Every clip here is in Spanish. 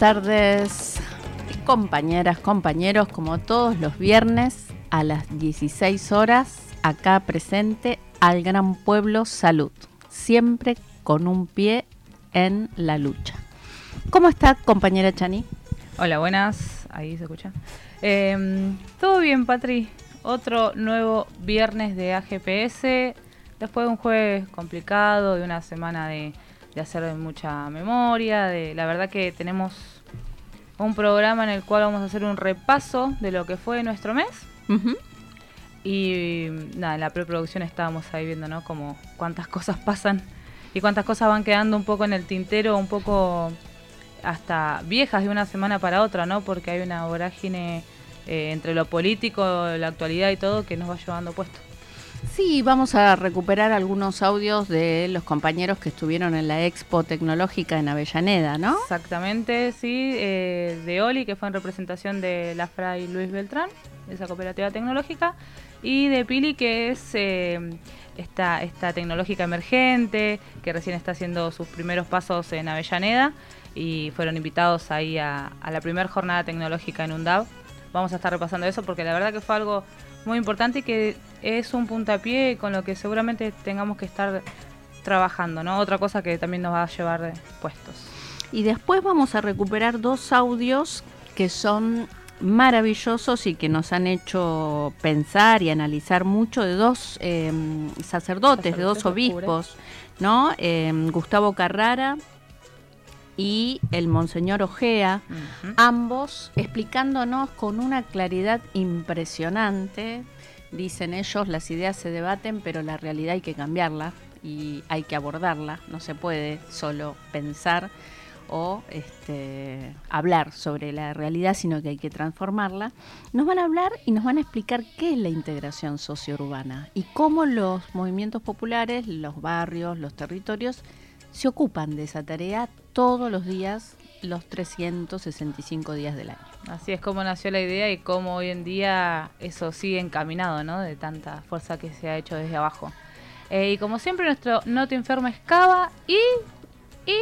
tardes, compañeras, compañeros, como todos los viernes a las 16 horas, acá presente al Gran Pueblo Salud, siempre con un pie en la lucha. ¿Cómo está, compañera Chani? Hola, buenas. Ahí se escucha. Eh, Todo bien, Patri. Otro nuevo viernes de AGPS. Después de un jueves complicado, de una semana de, de hacer mucha memoria. De, la verdad que tenemos un programa en el cual vamos a hacer un repaso de lo que fue nuestro mes. Y nada, en la preproducción estábamos ahí viendo, ¿no? Como cuántas cosas pasan y cuántas cosas van quedando un poco en el tintero, un poco hasta viejas de una semana para otra, ¿no? Porque hay una vorágine eh, entre lo político, la actualidad y todo que nos va llevando puesto. Sí, vamos a recuperar algunos audios de los compañeros que estuvieron en la Expo Tecnológica en Avellaneda, ¿no? Exactamente, sí, eh, de Oli, que fue en representación de la Fray Luis Beltrán, esa cooperativa tecnológica, y de Pili, que es eh, esta, esta tecnológica emergente, que recién está haciendo sus primeros pasos en Avellaneda, y fueron invitados ahí a, a la primera jornada tecnológica en UNDAV. Vamos a estar repasando eso porque la verdad que fue algo muy importante y que es un puntapié con lo que seguramente tengamos que estar trabajando, ¿no? Otra cosa que también nos va a llevar eh, puestos. Y después vamos a recuperar dos audios que son maravillosos y que nos han hecho pensar y analizar mucho de dos eh, sacerdotes, de dos obispos, ¿no? Eh, Gustavo Carrara y el Monseñor Ojea, ambos explicándonos con una claridad impresionante. Dicen ellos, las ideas se debaten, pero la realidad hay que cambiarla y hay que abordarla. No se puede solo pensar o este, hablar sobre la realidad, sino que hay que transformarla. Nos van a hablar y nos van a explicar qué es la integración sociourbana y cómo los movimientos populares, los barrios, los territorios, se ocupan de esa tarea todos los días, los 365 días del año. Así es como nació la idea y cómo hoy en día eso sigue encaminado, ¿no? De tanta fuerza que se ha hecho desde abajo. Eh, y como siempre, nuestro No te enfermes cava y. y.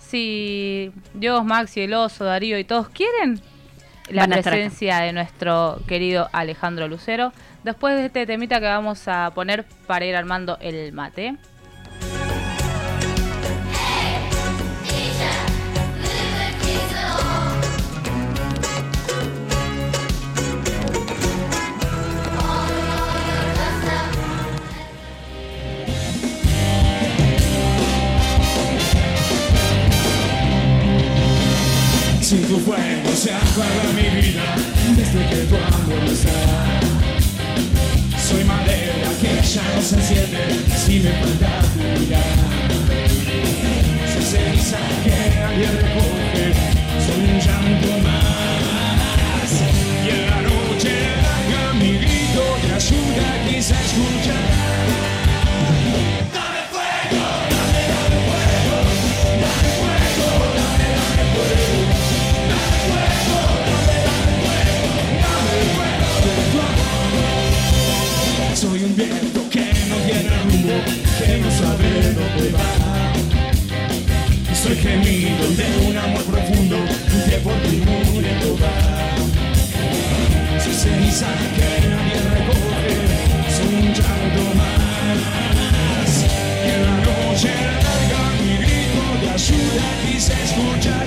Si Dios, Maxi, el oso, Darío y todos quieren, la presencia de nuestro querido Alejandro Lucero. Después de este temita que vamos a poner para ir armando el mate. Que Y soy gemido de un amor profundo que por ti muriendo va. Soy ceniza que nadie recoge, soy un llanto más. Y en la noche larga mi grito de ayuda quise escuchar. Dame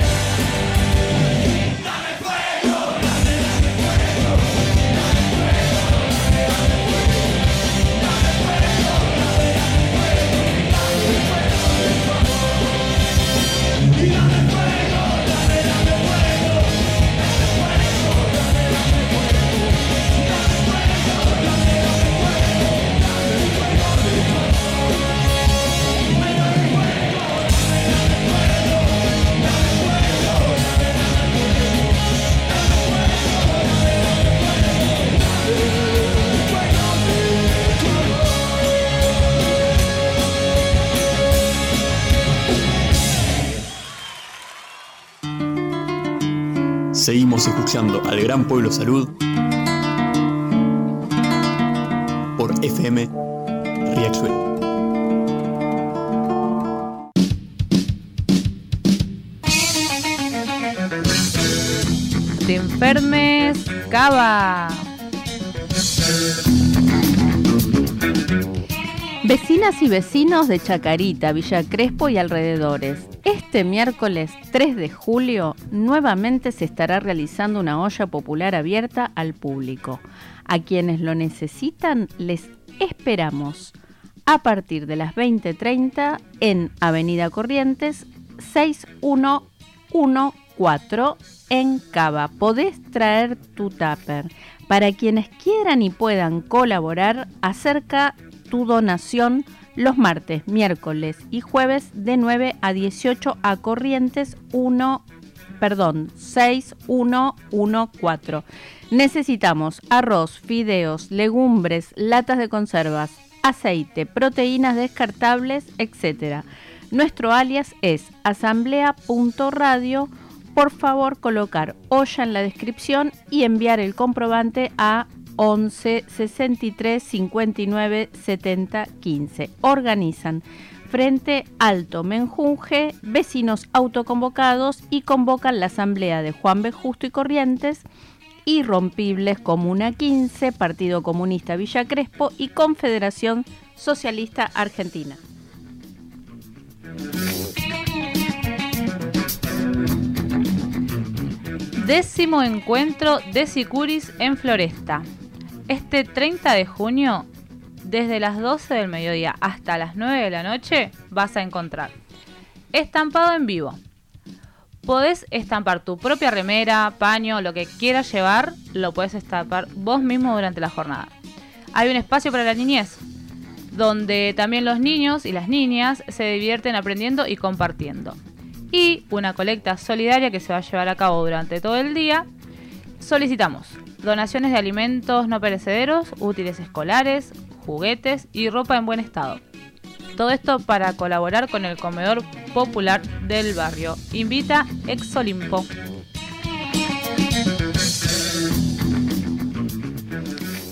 Seguimos escuchando al Gran Pueblo Salud por FM Riachuelo. Te enfermes, cava. Vecinas y vecinos de Chacarita, Villa Crespo y alrededores. Este miércoles 3 de julio nuevamente se estará realizando una olla popular abierta al público. A quienes lo necesitan les esperamos a partir de las 20:30 en Avenida Corrientes 6114 en Cava. Podés traer tu tupper. Para quienes quieran y puedan colaborar, acerca tu donación los martes, miércoles y jueves de 9 a 18 a Corrientes 1, perdón, 6114. Necesitamos arroz, fideos, legumbres, latas de conservas, aceite, proteínas descartables, etc. Nuestro alias es asamblea.radio. Por favor, colocar olla en la descripción y enviar el comprobante a 11 63 59 70 15. Organizan Frente Alto Menjunje, vecinos autoconvocados y convocan la asamblea de Juan B. Justo y Corrientes, Irrompibles Comuna 15, Partido Comunista Villa Crespo y Confederación Socialista Argentina. Décimo encuentro de Sicuris en Floresta. Este 30 de junio, desde las 12 del mediodía hasta las 9 de la noche, vas a encontrar estampado en vivo. Podés estampar tu propia remera, paño, lo que quieras llevar, lo puedes estampar vos mismo durante la jornada. Hay un espacio para la niñez, donde también los niños y las niñas se divierten aprendiendo y compartiendo. Y una colecta solidaria que se va a llevar a cabo durante todo el día. Solicitamos donaciones de alimentos no perecederos, útiles escolares, juguetes y ropa en buen estado. Todo esto para colaborar con el comedor popular del barrio. Invita Exolimpo.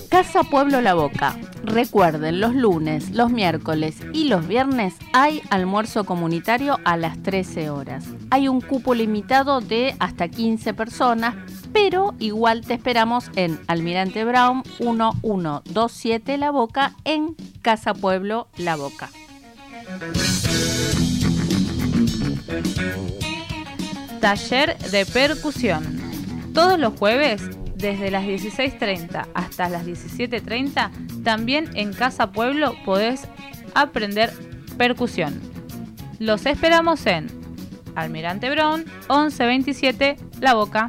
Casa Pueblo La Boca. Recuerden, los lunes, los miércoles y los viernes hay almuerzo comunitario a las 13 horas. Hay un cupo limitado de hasta 15 personas, pero igual te esperamos en Almirante Brown 1127 La Boca en Casa Pueblo La Boca. Taller de percusión. Todos los jueves, desde las 16.30 hasta las 17.30, también en Casa Pueblo podés aprender percusión. Los esperamos en Almirante Brown 1127 La Boca.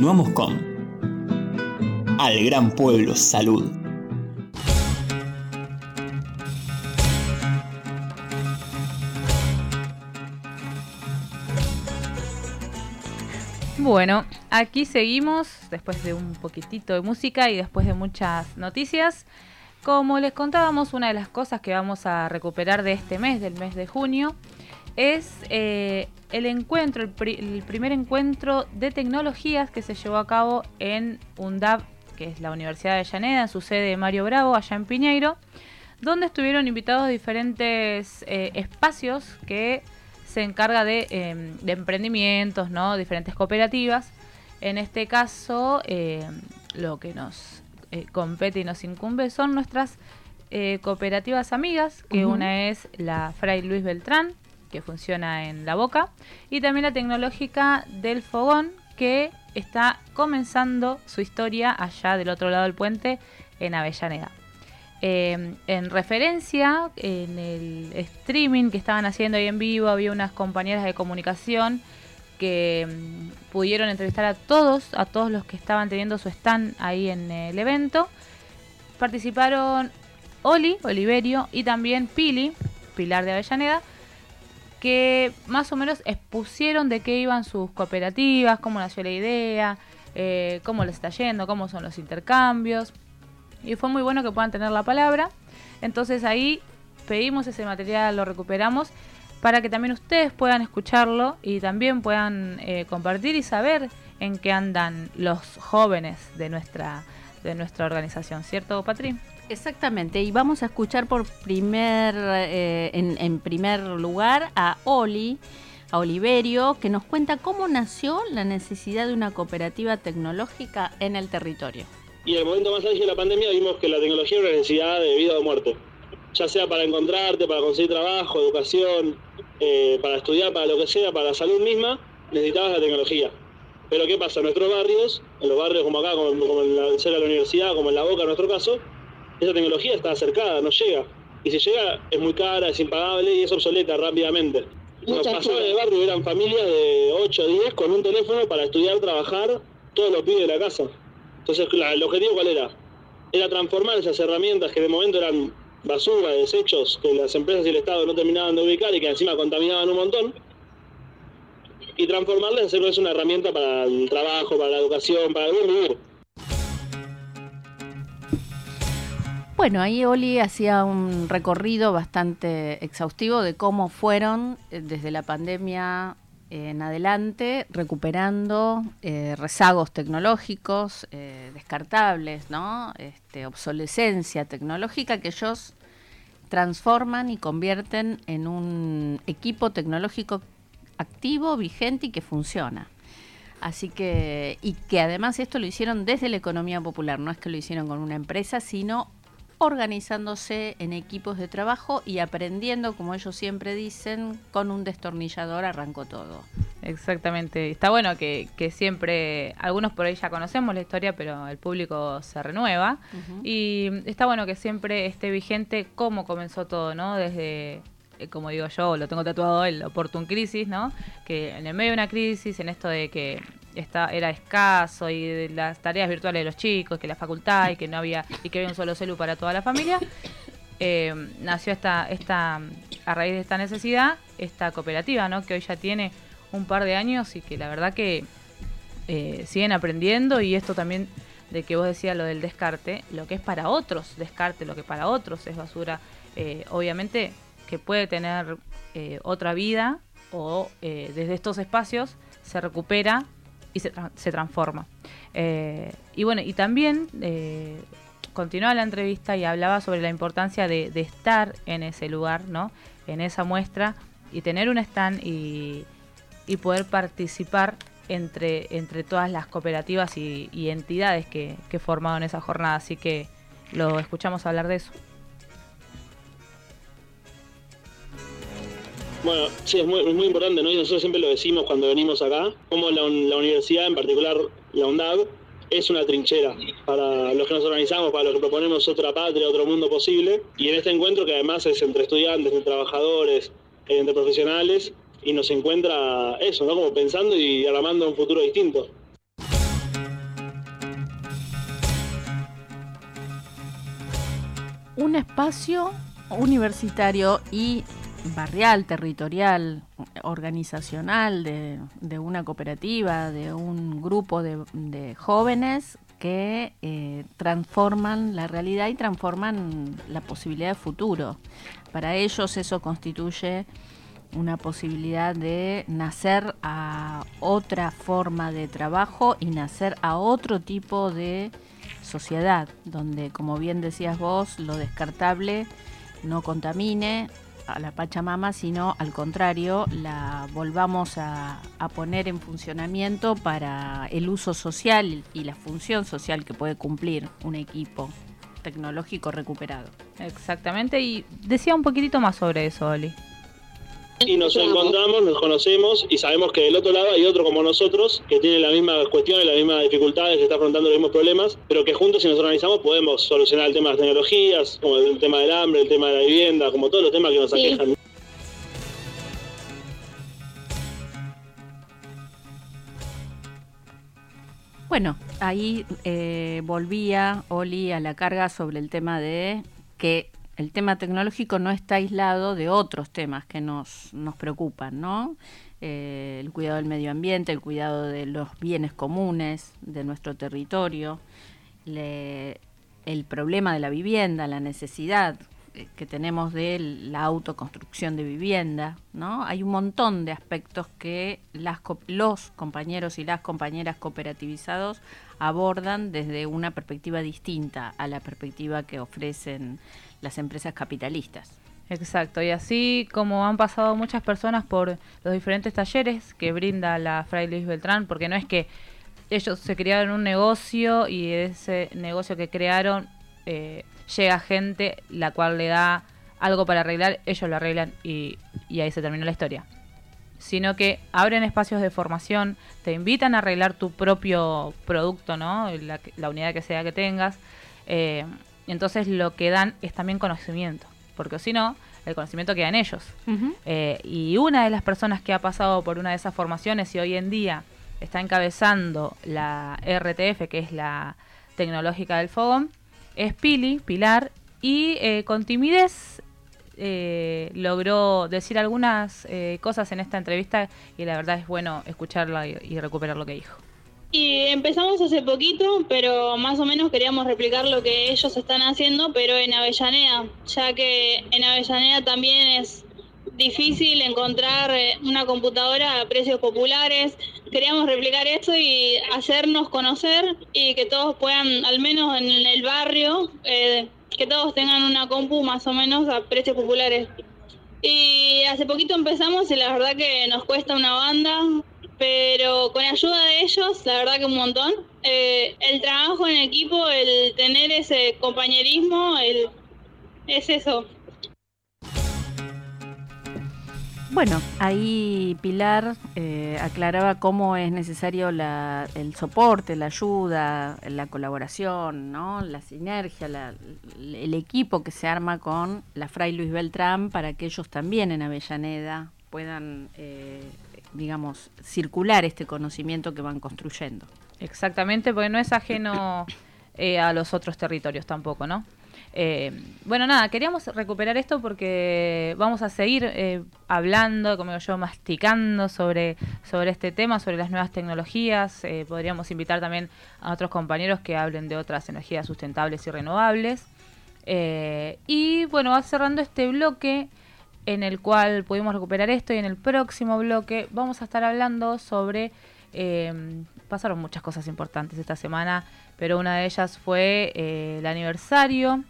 Continuamos con Al Gran Pueblo Salud. Bueno, aquí seguimos después de un poquitito de música y después de muchas noticias. Como les contábamos, una de las cosas que vamos a recuperar de este mes, del mes de junio, es eh, el encuentro, el, pri- el primer encuentro de tecnologías que se llevó a cabo en UNDAB, que es la Universidad de Avellaneda, en su sede Mario Bravo, allá en Piñeiro, donde estuvieron invitados diferentes eh, espacios que se encarga de, eh, de emprendimientos, ¿no? diferentes cooperativas. En este caso, lo que nos compete y nos incumbe son nuestras cooperativas amigas, que una es la Fray Luis Beltrán, que funciona en La Boca, y también la tecnológica del Fogón, que está comenzando su historia allá del otro lado del puente, en Avellaneda. Eh, en referencia, en el streaming que estaban haciendo ahí en vivo, había unas compañeras de comunicación que mm, pudieron entrevistar a todos, a todos los que estaban teniendo su stand ahí en el evento. Participaron Oli, Oliverio, y también Pili, Pilar de Avellaneda, que más o menos expusieron de qué iban sus cooperativas, cómo nació la idea, eh, cómo les está yendo, cómo son los intercambios. Y fue muy bueno que puedan tener la palabra. Entonces ahí pedimos ese material, lo recuperamos para que también ustedes puedan escucharlo y también puedan eh, compartir y saber en qué andan los jóvenes de nuestra, de nuestra organización, ¿cierto, Patri? Exactamente, y vamos a escuchar por primer, eh, en, primer lugar a Oli, a Oliverio, que nos cuenta cómo nació la necesidad de una cooperativa tecnológica en el territorio. Y en el momento más álgido de la pandemia vimos que la tecnología era una necesidad de vida o muerte. Ya sea para encontrarte, para conseguir trabajo, educación, eh, para estudiar, para lo que sea, para la salud misma, necesitabas la tecnología. Pero ¿qué pasa? En nuestros barrios, en los barrios como acá, como, como en la, cerca de la universidad, como en La Boca en nuestro caso, esa tecnología está acercada, no llega. Y si llega, es muy cara, es impagable y es obsoleta rápidamente. Nos pasaba en el barrio, eran familias de 8 o 10 con un teléfono para estudiar, trabajar, todos los pibes de la casa. Entonces, la- el objetivo cuál era? Era transformar esas herramientas que de momento eran basura, desechos, que las empresas y el Estado no terminaban de ubicar y que encima contaminaban un montón, y transformarlas en hacerlas una herramienta para el trabajo, para la educación, para el buen vivir. Bueno, ahí Oli hacía un recorrido bastante exhaustivo de cómo fueron eh, desde la pandemia en adelante recuperando eh, rezagos tecnológicos, eh, descartables, ¿no? Este, obsolescencia tecnológica que ellos transforman y convierten en un equipo tecnológico activo, vigente y que funciona. Así que, y que además esto lo hicieron desde la economía popular, no es que lo hicieron con una empresa, sino organizándose en equipos de trabajo y aprendiendo, como ellos siempre dicen, con un destornillador arrancó todo. Exactamente. Está bueno que, que siempre, algunos por ahí ya conocemos la historia, pero el público se renueva. Y está bueno que siempre esté vigente cómo comenzó todo, ¿no? Desde, eh, como digo yo, lo tengo tatuado el Oportun Crisis, ¿no? Que en el medio de una crisis, en esto de que está, era escaso y de las tareas virtuales de los chicos, que la facultad y que no había, y que había un solo celu para toda la familia, eh, nació esta, esta, a raíz de esta necesidad, esta cooperativa, ¿no? Que hoy ya tiene un par de años y que la verdad que eh, siguen aprendiendo y esto también de que vos decías lo del descarte, lo que es para otros descarte, lo que para otros es basura, eh, obviamente que puede tener eh, otra vida o eh, desde estos espacios se recupera y se, tra- se transforma. Eh, y bueno, y también eh, continuaba la entrevista y hablaba sobre la importancia de, estar en ese lugar, ¿no? En esa muestra y tener un stand y, y poder participar entre, entre todas las cooperativas y, y entidades que, que formaron esa jornada. Así que lo escuchamos hablar de eso. Bueno, sí, es muy, importante, ¿no? Y nosotros siempre lo decimos cuando venimos acá, como la, universidad, en particular la UNDAD, es una trinchera para los que nos organizamos, para los que proponemos otra patria, otro mundo posible. Y en este encuentro, que además es entre estudiantes, entre trabajadores, eh, entre profesionales, y nos encuentra eso, ¿no? Como pensando y armando un futuro distinto. Un espacio universitario y barrial, territorial, organizacional de, de una cooperativa, de un grupo de, de jóvenes que eh, transforman la realidad y transforman la posibilidad de futuro. Para ellos eso constituye una posibilidad de nacer a otra forma de trabajo y nacer a otro tipo de sociedad, donde, como bien decías vos, lo descartable no contamine a la Pachamama, sino al contrario, la volvamos a, a poner en funcionamiento para el uso social y la función social que puede cumplir un equipo tecnológico recuperado. Exactamente, y decía un poquitito más sobre eso, Oli. Y nos encontramos, nos conocemos y sabemos que del otro lado hay otro como nosotros que tiene las mismas cuestiones, las mismas dificultades, que está afrontando los mismos problemas, pero que juntos si nos organizamos podemos solucionar el tema de las tecnologías, como el tema del hambre, el tema de la vivienda, como todos los temas que nos Sí. aquejan. Bueno, ahí eh, volvía Oli a la carga sobre el tema de que el tema tecnológico no está aislado de otros temas que nos, nos preocupan, ¿no? Eh, el cuidado del medio ambiente, el cuidado de los bienes comunes de nuestro territorio, el problema de la vivienda, la necesidad eh, que tenemos de la autoconstrucción de vivienda, ¿no? Hay un montón de aspectos que los compañeros y las compañeras cooperativizados abordan desde una perspectiva distinta a la perspectiva que ofrecen las empresas capitalistas. Exacto, y así como han pasado muchas personas por los diferentes talleres que brinda la Fray Luis Beltrán, porque no es que ellos se crearon un negocio y ese negocio que crearon eh, llega gente la cual le da algo para arreglar, ellos lo arreglan y, y ahí se terminó la historia. Sino que abren espacios de formación, te invitan a arreglar tu propio producto, ¿no? La, la unidad que sea que tengas. eh, entonces lo que dan es también conocimiento, porque si no, el conocimiento queda en ellos. Eh, y una de las personas que ha pasado por una de esas formaciones y hoy en día está encabezando la RTF, que es la tecnológica del fogón, es Pili, Pilar, y eh, con timidez eh, logró decir algunas eh, cosas en esta entrevista y la verdad es bueno escucharla y, y recuperar lo que dijo. Y empezamos hace poquito, pero más o menos queríamos replicar lo que ellos están haciendo, pero en Avellaneda, ya que en Avellaneda también es difícil encontrar eh, una computadora a precios populares. Queríamos replicar eso y hacernos conocer y que todos puedan, al menos en el barrio, eh, que todos tengan una compu más o menos a precios populares. Y hace poquito empezamos y la verdad que nos cuesta una banda, pero con ayuda de ellos, la verdad que un montón. Eh, el trabajo en equipo, el tener ese compañerismo, el, es eso. Bueno, ahí Pilar eh, aclaraba cómo es necesario la- el soporte, la ayuda, la colaboración, ¿no? la sinergia, la- el equipo que se arma con la Fray Luis Beltrán para que ellos también en Avellaneda puedan, eh, digamos, circular este conocimiento que van construyendo. Exactamente, porque no es ajeno eh, a los otros territorios tampoco, ¿no? Eh, bueno, nada, queríamos recuperar esto porque vamos a seguir eh, hablando, como yo, masticando sobre, sobre este tema, sobre las nuevas tecnologías. Podríamos invitar también a otros compañeros que hablen de otras energías sustentables y renovables. Y bueno, va cerrando este bloque en el cual pudimos recuperar esto y en el próximo bloque vamos a estar hablando sobre... eh, pasaron muchas cosas importantes esta semana, pero una de ellas fue eh, el aniversario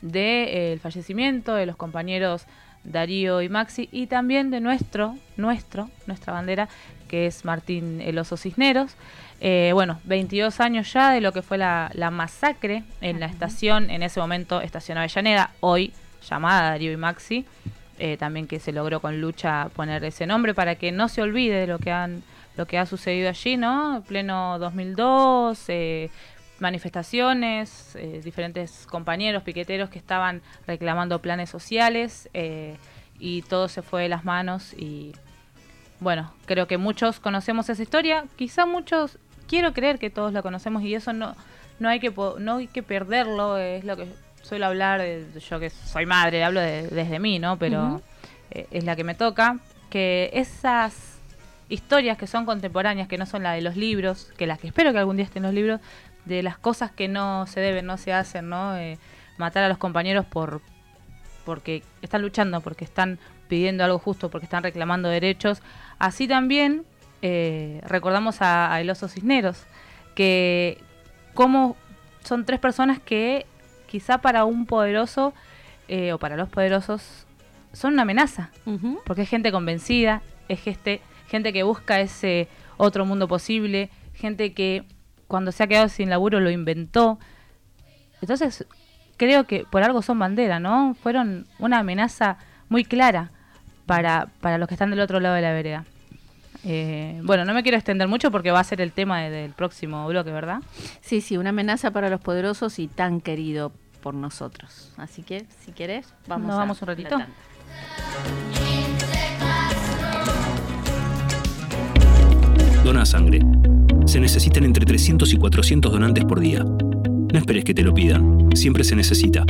del fallecimiento de los compañeros Darío y Maxi y también de nuestro, nuestro, nuestra bandera, que es Martín El Oso Cisneros. Eh, bueno, 22 años ya de lo que fue la, la masacre en la estación, en ese momento estación Avellaneda, hoy llamada Darío y Maxi, eh, también que se logró con lucha poner ese nombre para que no se olvide de lo que han lo que ha sucedido allí, ¿no? Pleno 2002, eh, manifestaciones, eh, diferentes compañeros piqueteros que estaban reclamando planes sociales eh, y todo se fue de las manos y bueno, creo que muchos conocemos esa historia, quizá muchos, quiero creer que todos la conocemos y eso no, no hay que no hay que perderlo, es lo que suelo hablar, yo que soy madre, hablo de- desde mí, ¿no? Pero eh, es la que me toca, que esas historias que son contemporáneas, que no son las de los libros, que las que espero que algún día estén en los libros, de las cosas que no se deben, no se hacen, ¿no? Eh, matar a los compañeros por porque están luchando, porque están pidiendo algo justo, porque están reclamando derechos. Así también eh, recordamos a, a El Oso Cisneros, que como son tres personas que quizá para un poderoso eh, o para los poderosos son una amenaza, porque es gente convencida, es gente, gente que busca ese otro mundo posible, gente que cuando se ha quedado sin laburo lo inventó. Entonces, creo que por algo son bandera, ¿no? Fueron una amenaza muy clara para, para los que están del otro lado de la vereda. Eh, bueno, no me quiero extender mucho porque va a ser el tema de- del próximo bloque, ¿verdad? Sí, sí, una amenaza para los poderosos y tan querido por nosotros. Así que, si querés, vamos Nos a vamos un ratito. Dona sangre. Se necesitan entre 300 y 400 donantes por día. No esperes que te lo pidan, siempre se necesita.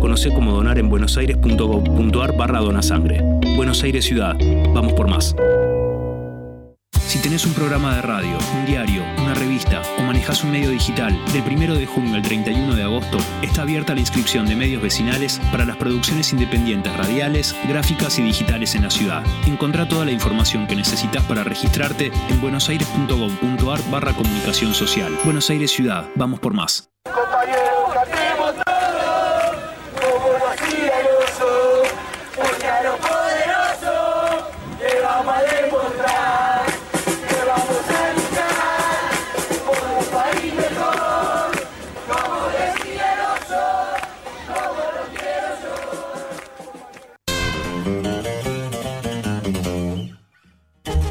Conoce cómo donar en buenosaires.gov.ar barra donasangre. Buenos Aires Ciudad, vamos por más. Tenés un programa de radio, un diario, una revista o manejás un medio digital, del 1 de junio al 31 de agosto está abierta la inscripción de medios vecinales para las producciones independientes radiales, gráficas y digitales en la ciudad. Encontrá toda la información que necesitas para registrarte en buenosaires.gov.ar barra comunicación social. Buenos Aires Ciudad, vamos por más.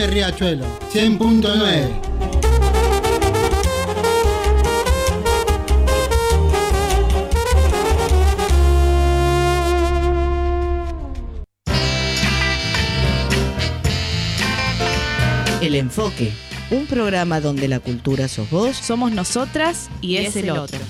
FM Riachuelo 100.9 El Enfoque, un programa donde la cultura sos vos, Somos nosotras y, es, el otro. Un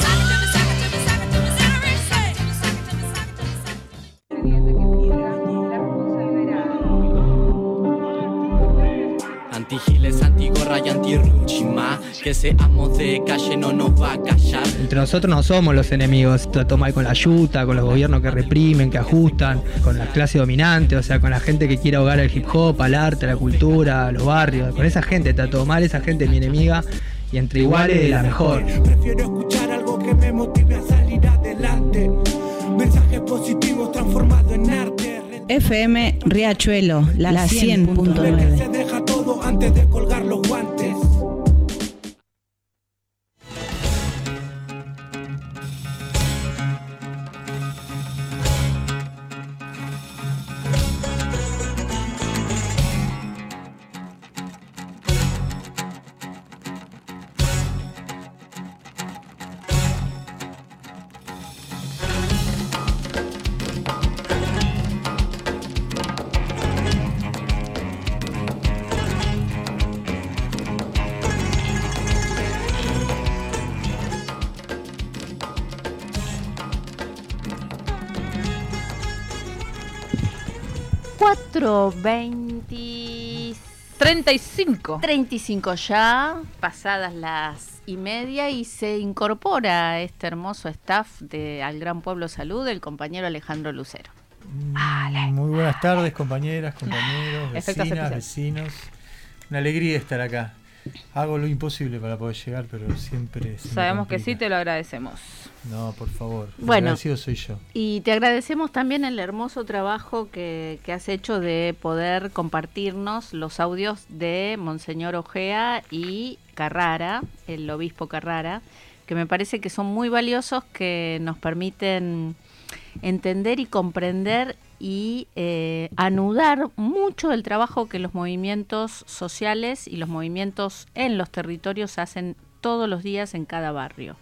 Que seamos de calle no nos va a callar. Entre nosotros no somos los enemigos. Trató mal con la yuta, con los gobiernos que reprimen, que ajustan, con la clase dominante, o sea, con la gente que quiere ahogar al hip hop, al arte, a la cultura, a los barrios. Con esa gente trató mal, esa gente es mi enemiga. Y entre iguales, la mejor. Prefiero escuchar algo que me motive a salir adelante. Mensajes positivos transformados en arte. FM Riachuelo, la, la 100.9. 100. los 20... 35. ya, pasadas las y media, y se incorpora a este hermoso staff de Al Gran Pueblo Salud el compañero Alejandro Lucero. Mm, muy buenas tardes, compañeras, compañeros, vecinas, vecinos. Una alegría estar acá. Hago lo imposible para poder llegar, pero siempre. Sabemos que sí, te lo agradecemos. No, por favor. Bueno. agradecido soy yo. Y te agradecemos también el hermoso trabajo que, que has hecho de poder compartirnos los audios de Monseñor Ojea y Carrara, el obispo Carrara, que me parece que son muy valiosos, que nos permiten entender y comprender y eh, anudar mucho del trabajo que los movimientos sociales y los movimientos en los territorios hacen todos los días en cada barrio.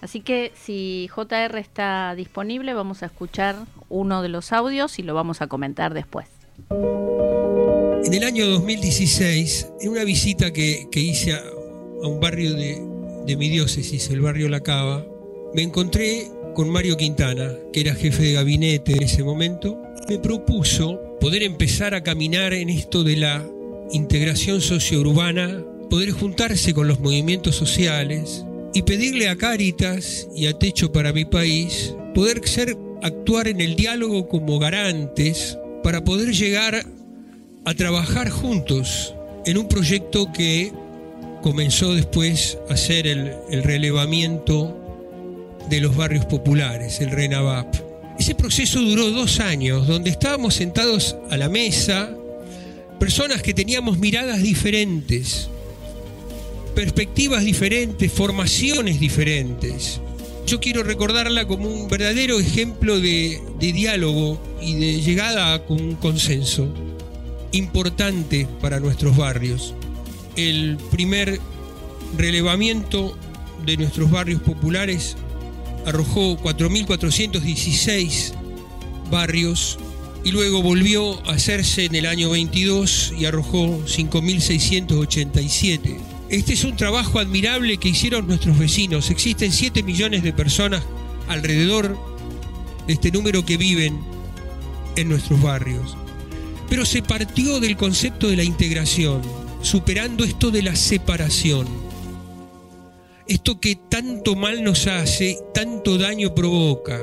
Así que si JR está disponible, vamos a escuchar uno de los audios y lo vamos a comentar después. En el año 2016, en una visita que, hice a, a un barrio de, de mi diócesis, el barrio La Cava, me encontré con Mario Quintana, que era jefe de gabinete en ese momento. Me propuso poder empezar a caminar en esto de la integración sociourbana, poder juntarse con los movimientos sociales y pedirle a Cáritas y a Techo para mi país poder ser actuar en el diálogo como garantes para poder llegar a trabajar juntos en un proyecto que comenzó después a ser el, el relevamiento de los barrios populares, el RENAVAP. Ese proceso duró dos años, donde estábamos sentados a la mesa, personas que teníamos miradas diferentes, perspectivas diferentes, formaciones diferentes. Yo quiero recordarla como un verdadero ejemplo de, de diálogo y de llegada a un consenso importante para nuestros barrios. El primer relevamiento de nuestros barrios populares arrojó 4.416 barrios y luego volvió a hacerse en el año 22 y arrojó 5.687. Este es un trabajo admirable que hicieron nuestros vecinos. Existen 7 millones de personas alrededor de este número que viven en nuestros barrios. Pero se partió del concepto de la integración, superando esto de la separación. Esto que tanto mal nos hace, tanto daño provoca.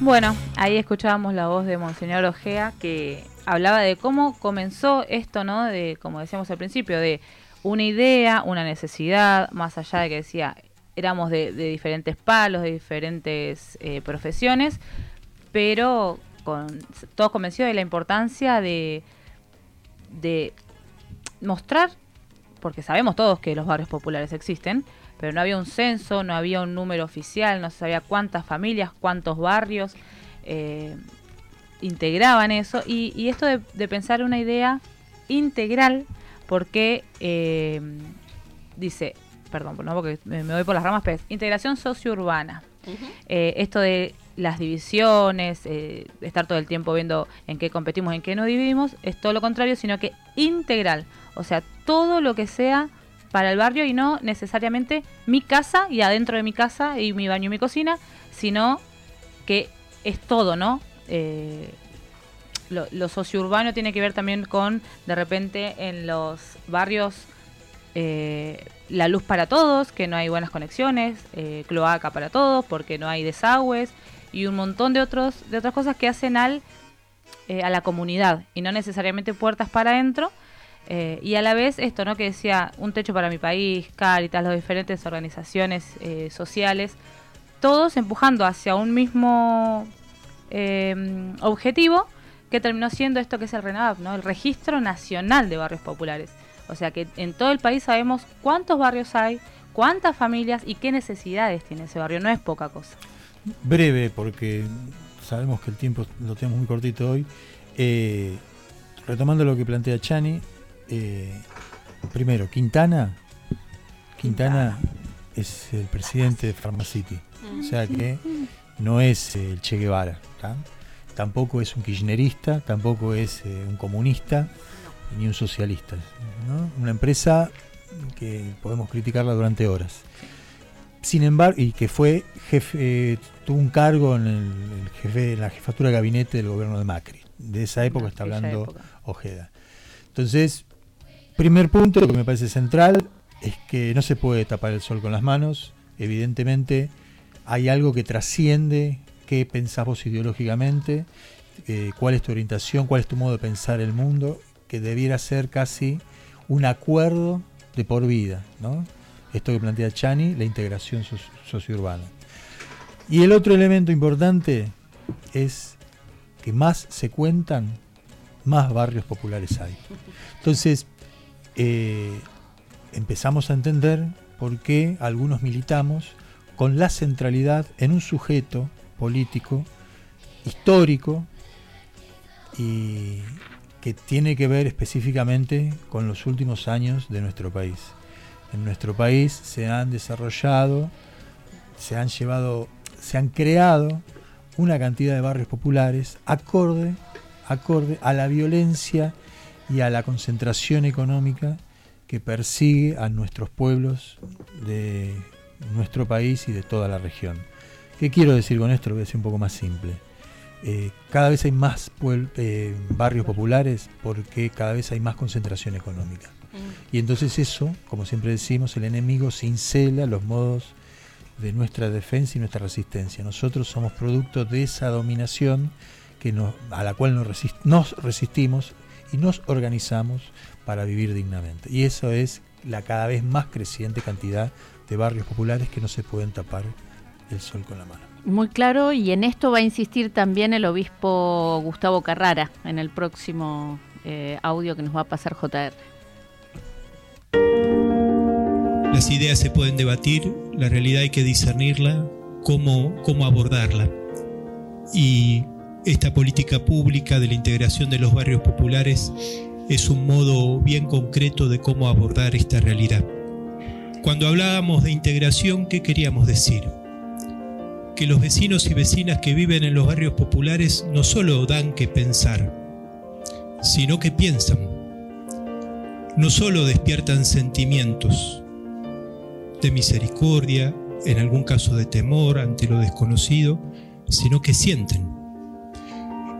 Bueno, ahí escuchábamos la voz de Monseñor Ojea que hablaba de cómo comenzó esto, ¿no? De, como decíamos al principio, de una idea, una necesidad, más allá de que decía, éramos de, diferentes palos, de diferentes eh, profesiones, pero con, todos convencidos de la importancia de, de mostrar, porque sabemos todos que los barrios populares existen, pero no había un censo, no había un número oficial, no se sabía cuántas familias, cuántos barrios eh, integraban eso. Y, y esto de, de pensar una idea integral, porque eh, dice, perdón, no porque me, voy por las ramas, pero es integración sociourbana. Eh, esto de las divisiones, eh, estar todo el tiempo viendo en qué competimos, en qué nos dividimos, es todo lo contrario, sino que integral. O sea, todo lo que sea para el barrio y no necesariamente mi casa y adentro de mi casa y mi baño y mi cocina, sino que es todo, ¿no? Eh, lo, lo sociourbano tiene que ver también con, de repente, en los barrios, eh, la luz para todos, que no hay buenas conexiones, eh, cloaca para todos, porque no hay desagües, y un montón de, otros, de otras cosas que hacen al, eh, a la comunidad, y no necesariamente puertas para adentro. Eh, y a la vez esto, ¿no? Que decía, un techo para mi país, Caritas, las diferentes organizaciones eh, sociales, todos empujando hacia un mismo eh, objetivo que terminó siendo esto que es el RENAVAP, ¿no? El Registro Nacional de Barrios Populares. O sea que en todo el país sabemos cuántos barrios hay, cuántas familias y qué necesidades tiene ese barrio. No es poca cosa. Breve, porque sabemos que el tiempo lo tenemos muy cortito hoy. Eh, retomando lo que plantea Chani, eh, primero, Quintana. Quintana es el presidente de Pharmacity. O sea que no es el Che Guevara. ¿tá? Tampoco es un kirchnerista, tampoco es eh, un comunista, ni un socialista. ¿no? Una empresa que podemos criticarla durante horas. Sin embargo, y que fue jefe, eh, tuvo un cargo en, el, el jefe, en la jefatura de gabinete del gobierno de Macri. De esa época está hablando época. Ojeda. Entonces, primer punto, lo que me parece central, es que no se puede tapar el sol con las manos. Evidentemente, hay algo que trasciende qué pensás vos ideológicamente, eh, cuál es tu orientación, cuál es tu modo de pensar el mundo, que debiera ser casi un acuerdo de por vida, ¿no? Esto que plantea Chani, la integración soci- sociourbana. Y el otro elemento importante es que más se cuentan, más barrios populares hay. Entonces, eh, empezamos a entender por qué algunos militamos con la centralidad en un sujeto político, histórico, y que tiene que ver específicamente con los últimos años de nuestro país. En nuestro país se han desarrollado, se han llevado, se han creado una cantidad de barrios populares acorde, acorde a la violencia y a la concentración económica que persigue a nuestros pueblos de nuestro país y de toda la región. ¿Qué quiero decir con esto? Lo voy a decir un poco más simple. Eh, cada vez hay más eh, barrios populares porque cada vez hay más concentración económica. Y entonces eso, como siempre decimos, el enemigo cincela los modos de nuestra defensa y nuestra resistencia. Nosotros somos producto de esa dominación que a la cual nos resistimos y nos organizamos para vivir dignamente. Y eso es la cada vez más creciente cantidad de barrios populares que no se pueden tapar el sol con la mano. Muy claro, y en esto va a insistir también el obispo Gustavo Carrara en el próximo eh, audio que nos va a pasar JR. Las ideas se pueden debatir, la realidad hay que discernirla, cómo, cómo abordarla. Y esta política pública de la integración de los barrios populares es un modo bien concreto de cómo abordar esta realidad. Cuando hablábamos de integración, ¿qué queríamos decir? Que los vecinos y vecinas que viven en los barrios populares no solo dan que pensar, sino que piensan. No solo despiertan sentimientos, de misericordia, en algún caso de temor ante lo desconocido, sino que sienten.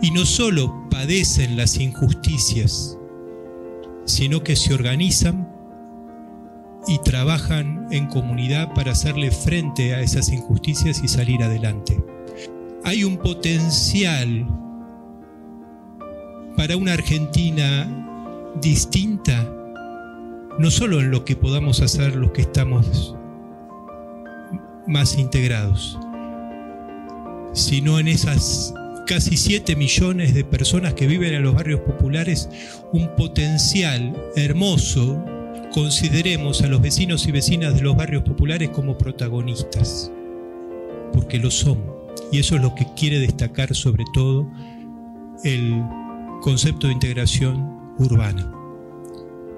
Y no solo padecen las injusticias, sino que se organizan y trabajan en comunidad para hacerle frente a esas injusticias y salir adelante. Hay un potencial para una Argentina distinta no solo en lo que podamos hacer los que estamos más integrados, sino en esas casi 7 millones de personas que viven en los barrios populares, un potencial hermoso. Consideremos a los vecinos y vecinas de los barrios populares como protagonistas, porque lo son. Y eso es lo que quiere destacar sobre todo el concepto de integración urbana.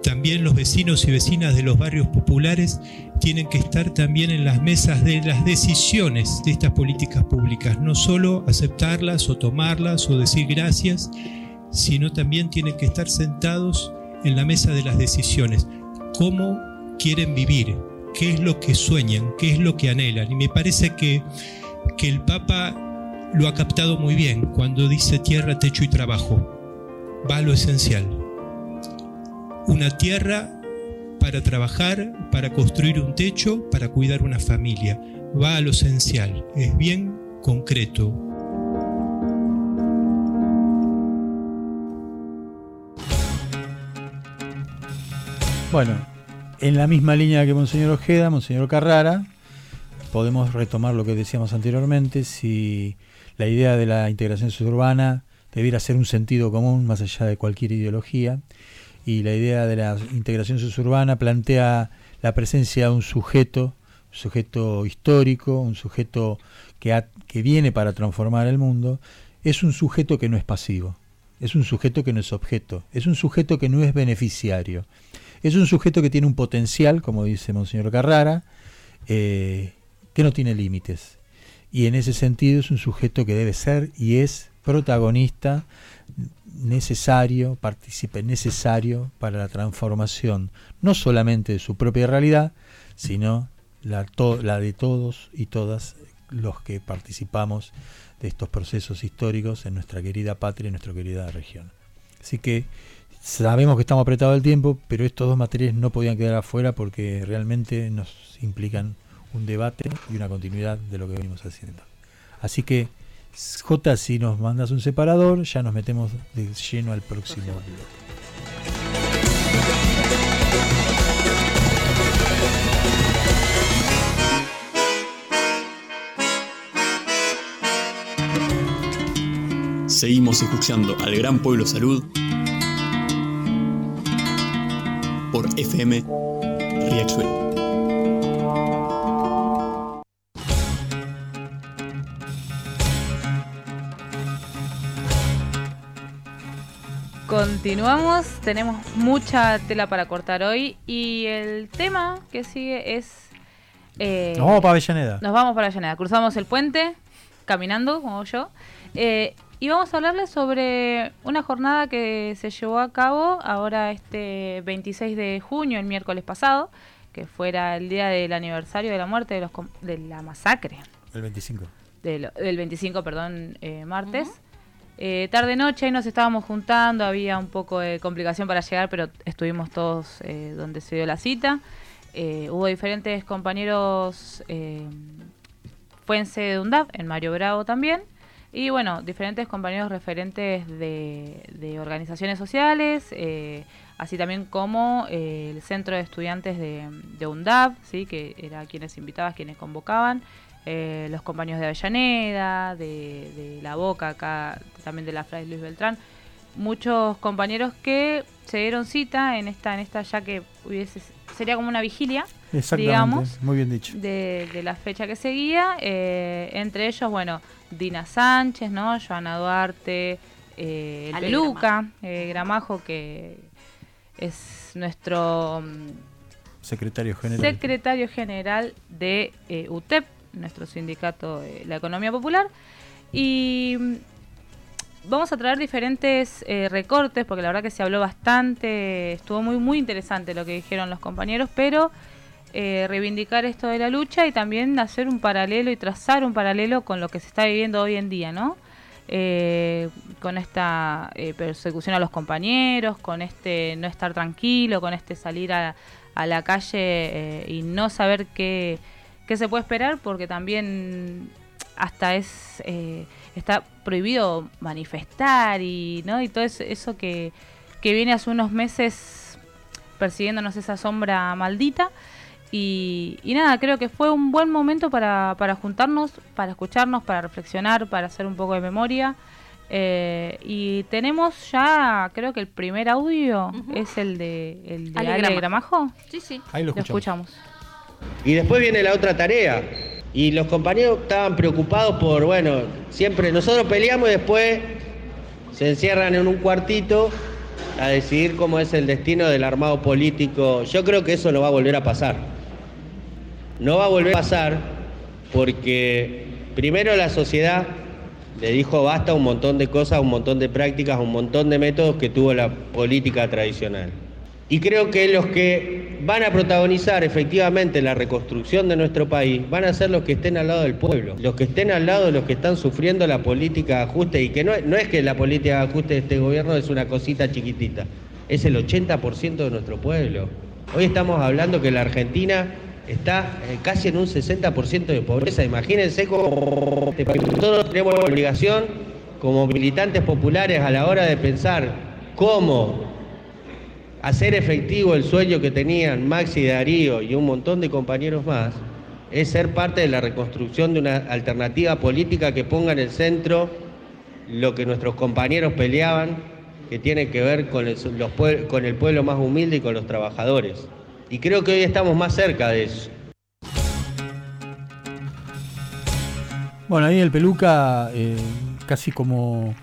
También los vecinos y vecinas de los barrios populares tienen que estar también en las mesas de las decisiones de estas políticas públicas, no solo aceptarlas o tomarlas o decir gracias, sino también tienen que estar sentados en la mesa de las decisiones. ¿Cómo quieren vivir? ¿Qué es lo que sueñan? ¿Qué es lo que anhelan? Y me parece que, que el Papa lo ha captado muy bien cuando dice tierra, techo y trabajo. Va a lo esencial una tierra para trabajar, para construir un techo, para cuidar una familia. Va a lo esencial, es bien concreto. Bueno, en la misma línea que Monseñor Ojeda, Monseñor Carrara, podemos retomar lo que decíamos anteriormente, si la idea de la integración suburbana debiera ser un sentido común más allá de cualquier ideología, y la idea de la integración suburbana plantea la presencia de un sujeto, un sujeto histórico, un sujeto que, viene para transformar el mundo, es un sujeto que no es pasivo, es un sujeto que no es objeto, es un sujeto que no es beneficiario, es un sujeto que tiene un potencial, como dice Monseñor Carrara, eh, que no tiene límites. Y en ese sentido es un sujeto que debe ser y es protagonista necesario, participe necesario para la transformación no solamente de su propia realidad, sino la de todos y todas los que participamos de estos procesos históricos en nuestra querida patria y nuestra querida región. Así que sabemos que estamos apretados del tiempo, pero estos dos materiales no podían quedar afuera porque realmente nos implican un debate y una continuidad de lo que venimos haciendo. Así que, J, si nos mandas un separador, ya nos metemos de lleno al próximo bloque. Seguimos escuchando al Gran Pueblo Salud por FM Riachuelo. Continuamos, tenemos mucha tela para cortar hoy y el tema que sigue es... eh, Nos vamos para Avellaneda. Nos vamos para Avellaneda, cruzamos el puente caminando como yo eh, y vamos a hablarles sobre una jornada que se llevó a cabo ahora este 26 de junio, el miércoles pasado, que fuera el día del aniversario de la muerte de, los, com- de la masacre El 25. del, del 25, perdón, eh, martes. Eh, tarde noche ahí nos estábamos juntando, había un poco de complicación para llegar, pero estuvimos todos eh, donde se dio la cita. Eh, hubo diferentes compañeros, eh, fue en sede de UNDAP, en Mario Bravo también. Y bueno, diferentes compañeros referentes de, organizaciones sociales, eh, así también como el centro de estudiantes de, de ¿sí? que era quienes invitaban, quienes convocaban, eh, los compañeros de Avellaneda, de, de La Boca, acá también de la Fray Luis Beltrán, muchos compañeros que se dieron cita en esta, en esta ya que hubiese, sería como una vigilia, digamos, muy bien dicho. de, de la fecha que seguía. eh, entre ellos, bueno, Dina Sánchez, ¿no? Joana Duarte, eh, el Peluca, eh, Gramajo, que es nuestro mm, Secretario General. secretario general de eh, UTEP, nuestro sindicato de la economía popular. Y mm, vamos a traer diferentes eh, recortes, porque la verdad que se habló bastante, estuvo muy, muy interesante lo que dijeron los compañeros, pero eh, reivindicar esto de la lucha y también hacer un paralelo y trazar un paralelo con lo que se está viviendo hoy en día, ¿no? Eh, con esta eh, persecución a los compañeros, con este no estar tranquilo, con este salir a, a la calle eh, y no saber qué, qué se puede esperar, porque también hasta es eh, está prohibido manifestar y no y todo eso, eso que, que viene hace unos meses persiguiéndonos esa sombra maldita y, y nada, creo que fue un buen momento para, para juntarnos, para escucharnos, para reflexionar, para hacer un poco de memoria. Eh, y tenemos ya, creo que el primer audio es el de, el de Ale Ale, Gramajo. Gramajo. Sí, sí. Ahí lo escuchamos. Y después viene la otra tarea. Y los compañeros estaban preocupados por, bueno, siempre nosotros peleamos y después se encierran en un cuartito a decidir cómo es el destino del armado político. Yo creo que eso no va a volver a pasar. No va a volver a pasar porque primero la sociedad le dijo basta un montón de cosas, un montón de prácticas, un montón de métodos que tuvo la política tradicional. Y creo que los que van a protagonizar efectivamente la reconstrucción de nuestro país van a ser los que estén al lado del pueblo, los que estén al lado de los que están sufriendo la política de ajuste y que no, es- que la política de ajuste de este gobierno es una cosita chiquitita, es el 80% de nuestro pueblo. Hoy estamos hablando que la Argentina está eh, casi en un 60% de pobreza. Imagínense cómo todos tenemos la obligación como militantes populares a la hora de pensar cómo hacer efectivo el sueño que tenían Maxi Darío y un montón de compañeros más, es ser parte de la reconstrucción de una alternativa política que ponga en el centro lo que nuestros compañeros peleaban, que tiene que ver con el, pueblo más humilde y con los trabajadores. Y creo que hoy estamos más cerca de eso. Bueno, ahí el Peluca, eh, casi como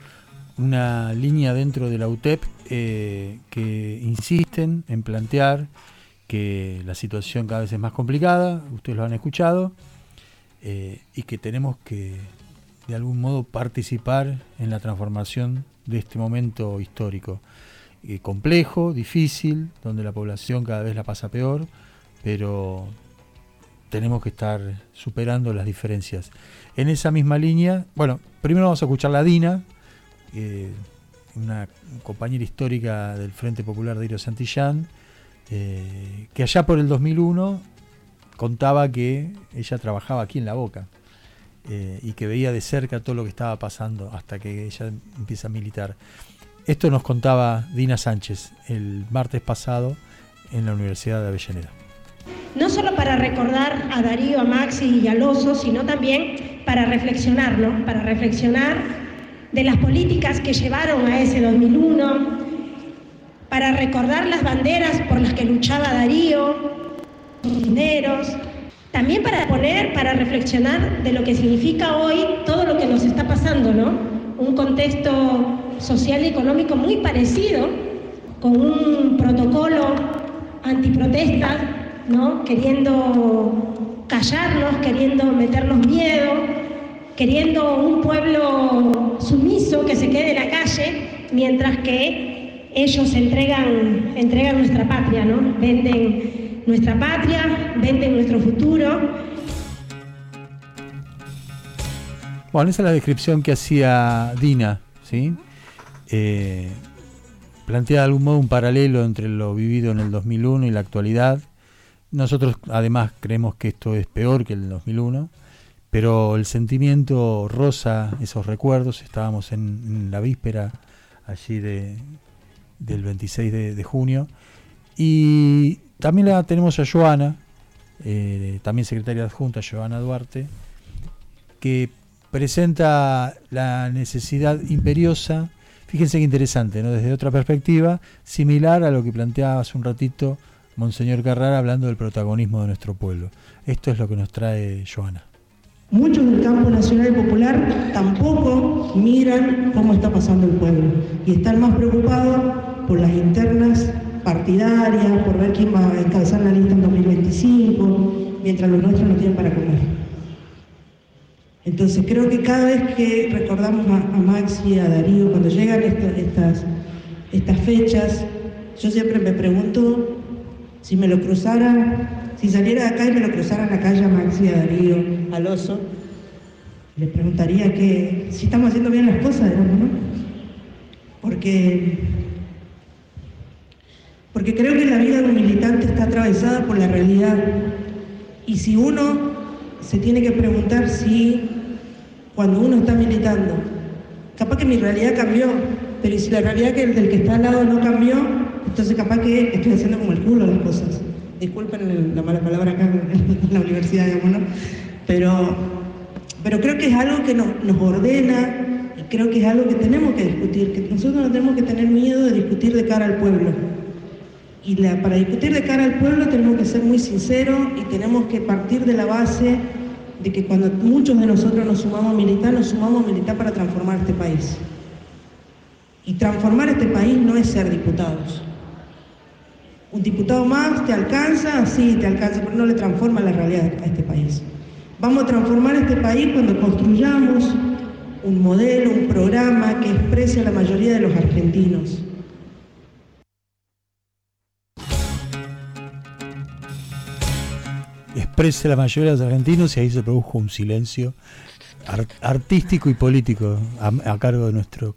una línea dentro de la UTEP, eh, que insisten en plantear que la situación cada vez es más complicada, ustedes lo han escuchado, eh, y que tenemos que de algún modo participar en la transformación de este momento histórico. Eh, complejo, difícil, donde la población cada vez la pasa peor, pero tenemos que estar superando las diferencias. En esa misma línea, bueno, primero vamos a escuchar la Dina, una compañera histórica del Frente Popular de Irio Santillán, eh, que allá por el 2001 contaba que ella trabajaba aquí en La Boca eh, y que veía de cerca todo lo que estaba pasando hasta que ella empieza a militar. Esto nos contaba Dina Sánchez el martes pasado en la Universidad de Avellaneda. no solo para recordar a Darío, a Maxi y al Oso, sino también para reflexionar, ¿no? Para reflexionar de las políticas que llevaron a ese 2001, para recordar las banderas por las que luchaba Darío, los dineros, también para poner, para reflexionar de lo que significa hoy todo lo que nos está pasando, ¿no? Un contexto social y económico muy parecido, con un protocolo antiprotestas, ¿no? Queriendo callarnos, queriendo meternos miedo, queriendo un pueblo sumiso que se quede en la calle, mientras que ellos entregan, entregan nuestra patria, ¿no? Venden nuestra patria, venden nuestro futuro. Bueno, esa es la descripción que hacía Dina, ¿sí? Eh, plantea de algún modo un paralelo entre lo vivido en el 2001 y la actualidad. Nosotros además creemos que esto es peor que el 2001, pero el sentimiento rosa esos recuerdos. Estábamos en, la víspera allí de, del 26 de, de junio. Y también la tenemos a Joana, eh, también secretaria adjunta, Joana Duarte, que presenta la necesidad imperiosa, fíjense qué interesante, ¿no? desde otra perspectiva, similar a lo que planteaba hace un ratito Monseñor Carrara hablando del protagonismo de nuestro pueblo. Esto es lo que nos trae Joana. Muchos del campo nacional y popular tampoco miran cómo está pasando el pueblo y están más preocupados por las internas partidarias, por ver quién va a encabezar la lista en 2025, mientras los nuestros no tienen para comer. Entonces creo que cada vez que recordamos a, a Max y a Darío, cuando llegan esta- estas, estas fechas, yo siempre me pregunto si me lo cruzara, si saliera de acá y me lo cruzara en la calle a Max y a Darío, al oso, les preguntaría que si estamos haciendo bien las cosas, digamos, ¿no? Porque, porque creo que la vida de un militante está atravesada por la realidad. Y si uno se tiene que preguntar si cuando uno está militando, capaz que mi realidad cambió, pero ¿y si la realidad del que está al lado no cambió, entonces capaz que estoy haciendo como el culo las cosas. Disculpen la mala palabra acá en, la universidad, digamos, ¿no? Pero, pero creo que es algo que nos, nos ordena y creo que es algo que tenemos que discutir, que nosotros no tenemos que tener miedo de discutir de cara al pueblo. Y para discutir de cara al pueblo tenemos que ser muy sinceros y tenemos que partir de la base de que cuando muchos de nosotros nos sumamos a militar, nos sumamos a militar para transformar este país. Y transformar este país no es ser diputados. Un diputado más te alcanza, sí, te alcanza, pero no le transforma la realidad a este país. Vamos a transformar este país cuando construyamos un modelo, un programa que exprese a la mayoría de los argentinos. Exprese la mayoría de los argentinos y ahí se produjo un silencio ar- artístico y político a, a cargo de nuestro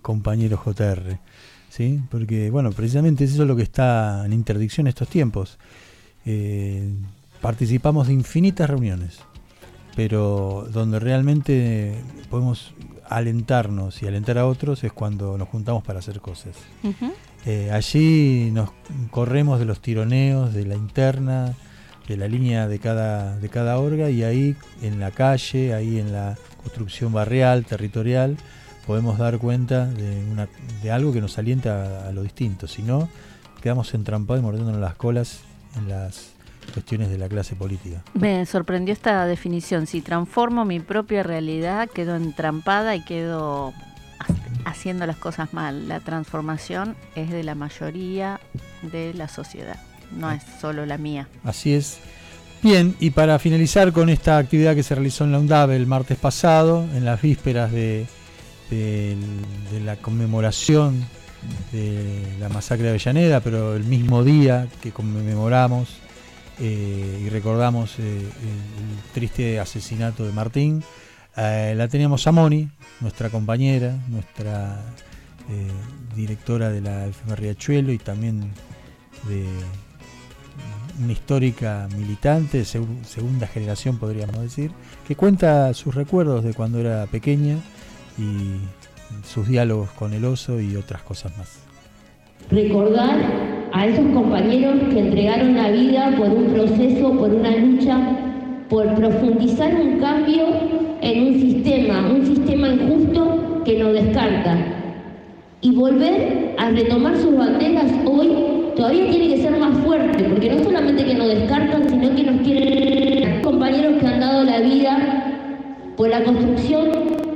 compañero JR. ¿sí? Porque, bueno, precisamente eso es lo que está en interdicción estos tiempos. Eh, participamos de infinitas reuniones, pero donde realmente podemos alentarnos y alentar a otros es cuando nos juntamos para hacer cosas. Eh, allí nos corremos de los tironeos, de la interna, de la línea de cada, de cada orga y ahí en la calle, ahí en la construcción barrial, territorial, podemos dar cuenta de, una, de algo que nos alienta a, lo distinto. Si no, quedamos entrampados y mordiéndonos las colas en las cuestiones de la clase política. Me sorprendió esta definición. Si transformo mi propia realidad, quedo entrampada y quedo ha- haciendo las cosas mal. La transformación es de la mayoría de la sociedad, no es solo la mía. Así es. Bien, y para finalizar con esta actividad que se realizó en la UNDAB el martes pasado, en las vísperas de, de- la conmemoración de la masacre de Avellaneda, pero el mismo día que conmemoramos eh, y recordamos eh, el, triste asesinato de Martín, eh, la teníamos a Moni, nuestra compañera, nuestra directora de la FM Riachuelo y también de una histórica militante, seg- segunda generación podríamos decir, que cuenta sus recuerdos de cuando era pequeña y sus diálogos con el oso y otras cosas más. recordar a esos compañeros que entregaron la vida por un proceso, por una lucha, por profundizar un cambio en un sistema, un sistema injusto que nos descarta. Y volver a retomar sus banderas hoy todavía tiene que ser más fuerte, porque no solamente que nos descartan, sino que nos quieren compañeros que han dado la vida por la construcción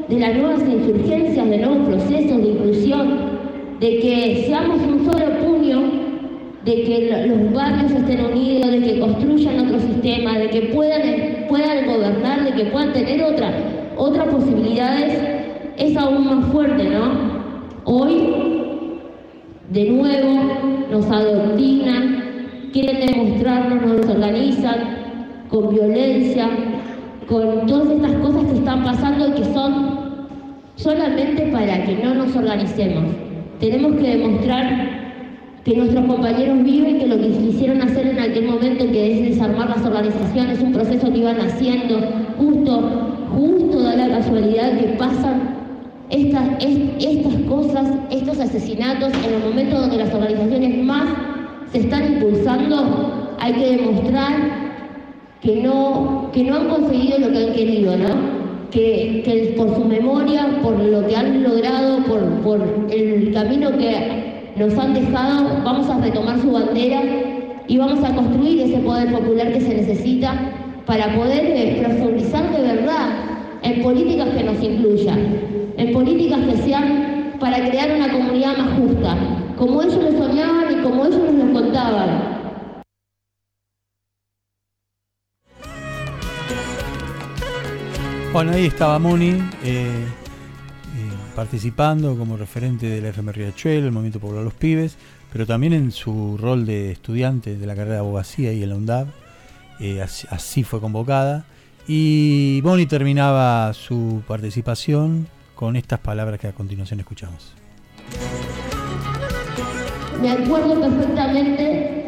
de las nuevas insurgencias, de nuevos procesos de inclusión, de que seamos un solo puño, de que lo- los barrios estén unidos, de que construyan otro sistema, de que puedan, puedan gobernar, de que puedan tener otra, otras posibilidades, es aún más fuerte, ¿no? Hoy, de nuevo, nos adoctrinan, quieren demostrarnos, nos organizan con violencia, con todas estas cosas que están pasando y que son solamente para que no nos organicemos. Tenemos que demostrar que nuestros compañeros viven, que lo que quisieron hacer en aquel momento, que es desarmar las organizaciones, un proceso que iban haciendo, justo, justo da la casualidad que pasan estas, es- estas cosas, estos asesinatos, en los momentos donde las organizaciones más se están impulsando, hay que demostrar que no, que no han conseguido lo que han querido, ¿no? Que, por su memoria, por lo que han logrado, por, por el camino que nos han dejado, vamos a retomar su bandera y vamos a construir ese poder popular que se necesita para poder eh, profundizar de verdad en políticas que nos incluyan, en políticas que sean para crear una comunidad más justa, como ellos lo soñaban y como ellos nos lo contaban. Bueno, ahí estaba Moni eh, eh, participando como referente de la FM Riachuelo, el Movimiento Popular Los Pibes, pero también en su rol de estudiante de la carrera de abogacía y en la UNDAB. eh, así, así fue convocada. Y Moni terminaba su participación con estas palabras que a continuación escuchamos. Me acuerdo perfectamente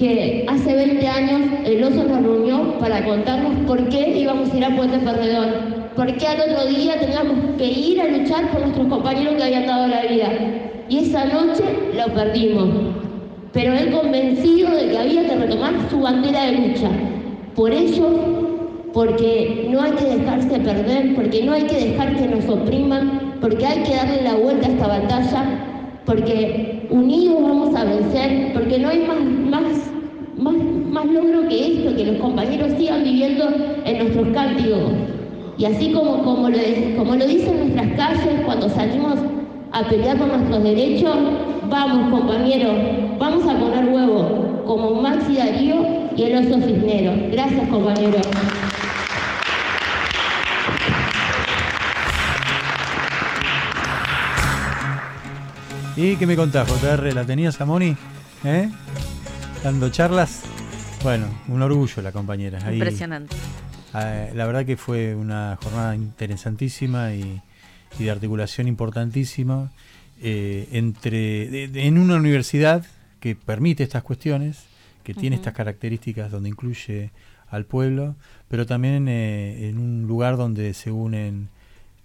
que hace 20 años el oso nos reunió para contarnos por qué íbamos a ir a Puente Perdedor, por qué al otro día teníamos que ir a luchar por nuestros compañeros que habían dado la vida. Y esa noche lo perdimos. Pero él convencido de que había que retomar su bandera de lucha. Por ellos, porque no hay que dejarse perder, porque no hay que dejar que nos opriman, porque hay que darle la vuelta a esta batalla porque unidos vamos a vencer, porque no hay más, más, más logro que esto, que los compañeros sigan viviendo en nuestros cánticos. Y así como, como, lo, como lo dicen nuestras calles cuando salimos a pelear por nuestros derechos, vamos compañeros, vamos a poner huevo, como Maxi Darío y el oso cisnero. Gracias compañeros. ¿Y qué me contás, JR? ¿La tenías a Moni? ¿Eh? Dando charlas. Bueno, un orgullo la compañera. Ahí, Impresionante. eh, la verdad que fue una jornada interesantísima y, y de articulación importantísima eh, entre de- de- en una universidad que permite estas cuestiones, que tiene estas características donde incluye al pueblo, pero también eh, en un lugar donde se unen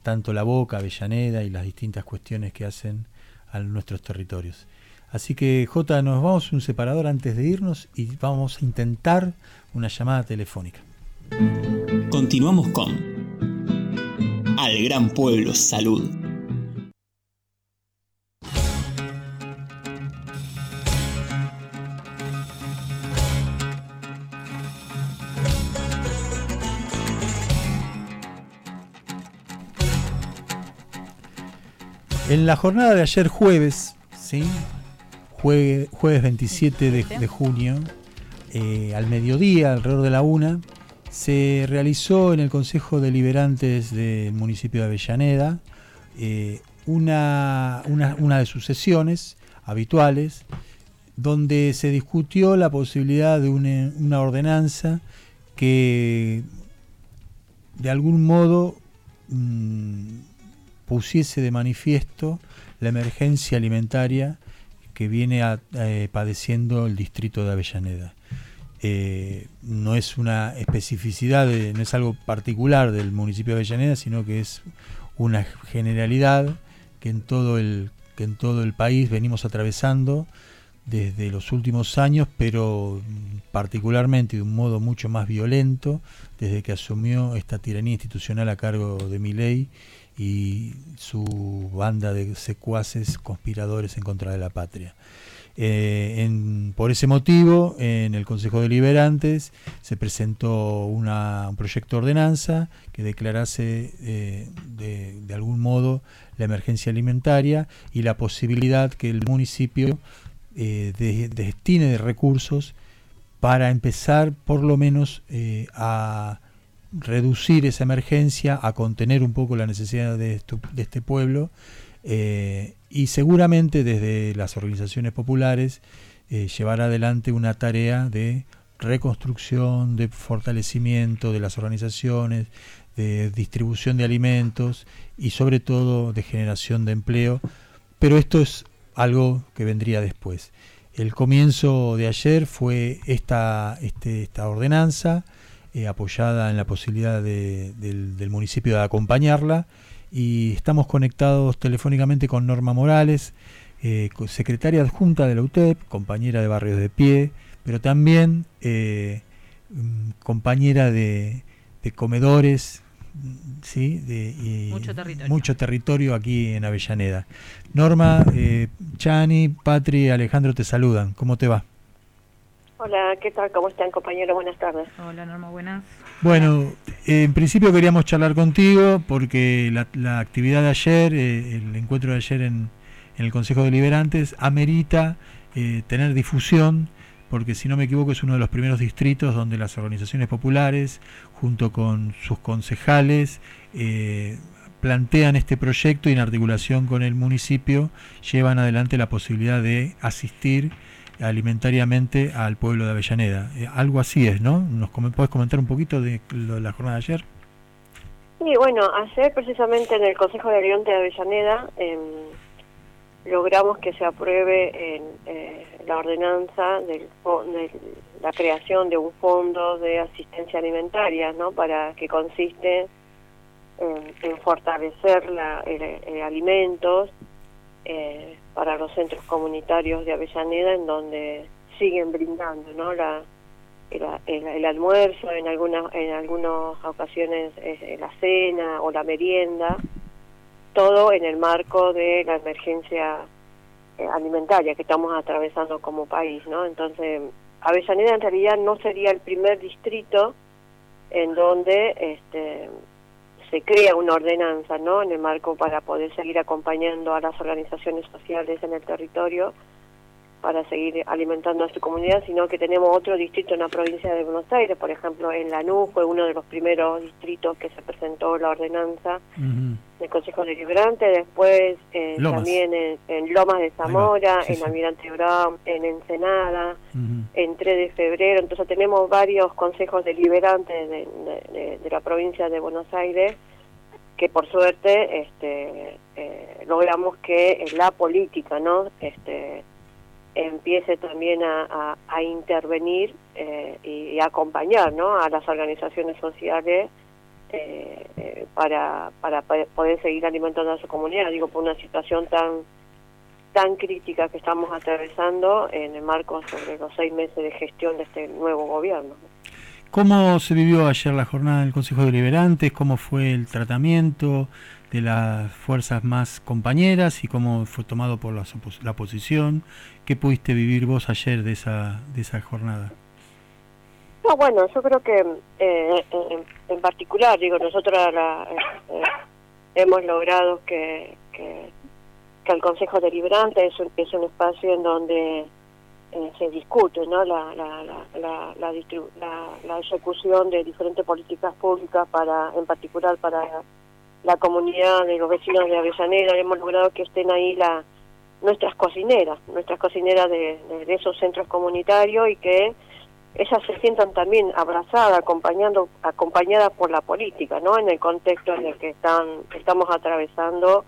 tanto la Boca, Avellaneda y las distintas cuestiones que hacen a nuestros territorios. Así que J, nos vamos a un separador antes de irnos y vamos a intentar una llamada telefónica. Continuamos con Al Gran Pueblo Salud. En la jornada de ayer jueves, ¿sí? Jue- jueves 27 de, de junio, eh, al mediodía, alrededor de la una, se realizó en el Consejo Deliberantes del municipio de Avellaneda eh, una, una, de sus sesiones habituales donde se discutió la posibilidad de una, una ordenanza que de algún modo mm, pusiese de manifiesto la emergencia alimentaria que viene a- eh, padeciendo el distrito de Avellaneda. Eh, no es una especificidad, de- no es algo particular del municipio de Avellaneda, sino que es una generalidad que en todo el, que en todo el país venimos atravesando desde los últimos años, pero mm, particularmente de un modo mucho más violento desde que asumió esta tiranía institucional a cargo de Milei y su banda de secuaces conspiradores en contra de la patria. Eh, por ese motivo, en el Consejo Deliberantes se presentó un proyecto de ordenanza que declarase eh, de, de algún modo la emergencia alimentaria y la posibilidad que el municipio eh, de- destine de recursos para empezar por lo menos eh, a reducir esa emergencia, a contener un poco la necesidad de, este pueblo eh, y seguramente desde las organizaciones populares eh, llevar adelante una tarea de reconstrucción, de fortalecimiento de las organizaciones, de distribución de alimentos y sobre todo de generación de empleo. Pero esto es algo que vendría después. El comienzo de ayer fue esta, este- esta ordenanza, eh, apoyada en la posibilidad de- del, del municipio de acompañarla, y estamos conectados telefónicamente con Norma Morales, eh, secretaria adjunta de la UTEP, compañera de Barrios de Pie, pero también eh, mm, compañera de, de comedores, ¿sí? De, y Mucho territorio. mucho territorio aquí en Avellaneda. Norma, Chani, Patri, Alejandro te saludan. ¿Cómo te va? Hola, ¿qué tal? ¿Cómo están, compañeros? Buenas tardes. Hola, Norma, buenas. Bueno, en principio queríamos charlar contigo porque la, la actividad de ayer, eh, el encuentro de ayer en, en el Consejo Deliberantes, amerita eh, tener difusión porque si no me equivoco es uno de los primeros distritos donde las organizaciones populares, junto con sus concejales, eh, plantean este proyecto y en articulación con el municipio llevan adelante la posibilidad de asistir alimentariamente al pueblo de Avellaneda. Eh, algo así es, ¿no? ¿Nos puedes comentar un poquito de lo la jornada de ayer? Sí, bueno, ayer precisamente en el Consejo de Oriente de Avellaneda em, logramos que se apruebe en, eh, la ordenanza de la creación de un fondo de asistencia alimentaria, ¿no? Para que consiste en, en fortalecer la, el- el alimentos eh, para los centros comunitarios de Avellaneda, en donde siguen brindando, ¿no? La, el, almuerzo, en algunas en algunas ocasiones eh, la cena o la merienda, todo en el marco de la emergencia eh, alimentaria que estamos atravesando como país, ¿no? Entonces, Avellaneda en realidad no sería el primer distrito en donde este, se crea una ordenanza, ¿no? En el marco para poder seguir acompañando a las organizaciones sociales en el territorio para seguir alimentando a su comunidad, sino que tenemos otro distrito en la provincia de Buenos Aires, por ejemplo, en Lanús fue uno de los primeros distritos que se presentó la ordenanza del Consejo Deliberante, después eh, también en, en Lomas de Zamora, sí, en sí. Almirante Brown, en Ensenada, en 3 de febrero, entonces tenemos varios consejos deliberantes de, de- de- de la provincia de Buenos Aires que por suerte este, eh, logramos que la política no este, empiece también a, a- a intervenir eh, y, y acompañar ¿no? a las organizaciones sociales eh, eh, para, para pa- poder seguir alimentando a su comunidad, digo, por una situación tan tan crítica que estamos atravesando en el marco sobre los seis meses de gestión de este nuevo gobierno. ¿Cómo se vivió ayer la jornada del Consejo Deliberantes? ¿Cómo fue el tratamiento de las fuerzas más compañeras y cómo fue tomado por la, la oposición? ¿Qué pudiste vivir vos ayer de esa, de esa jornada? No, bueno, yo creo que eh, en, particular, digo, nosotros la- eh, eh, hemos logrado que, que, el Consejo Deliberante es un, es un espacio en donde se discute ¿no? la, la, la, la, ejecución de diferentes políticas públicas, para en particular para la comunidad de los vecinos de Avellaneda. Hemos logrado que estén ahí la, nuestras cocineras, nuestras cocineras de- de esos centros comunitarios y que ellas se sientan también abrazadas, acompañando, acompañadas por la política, ¿no? En el contexto en el que están, estamos atravesando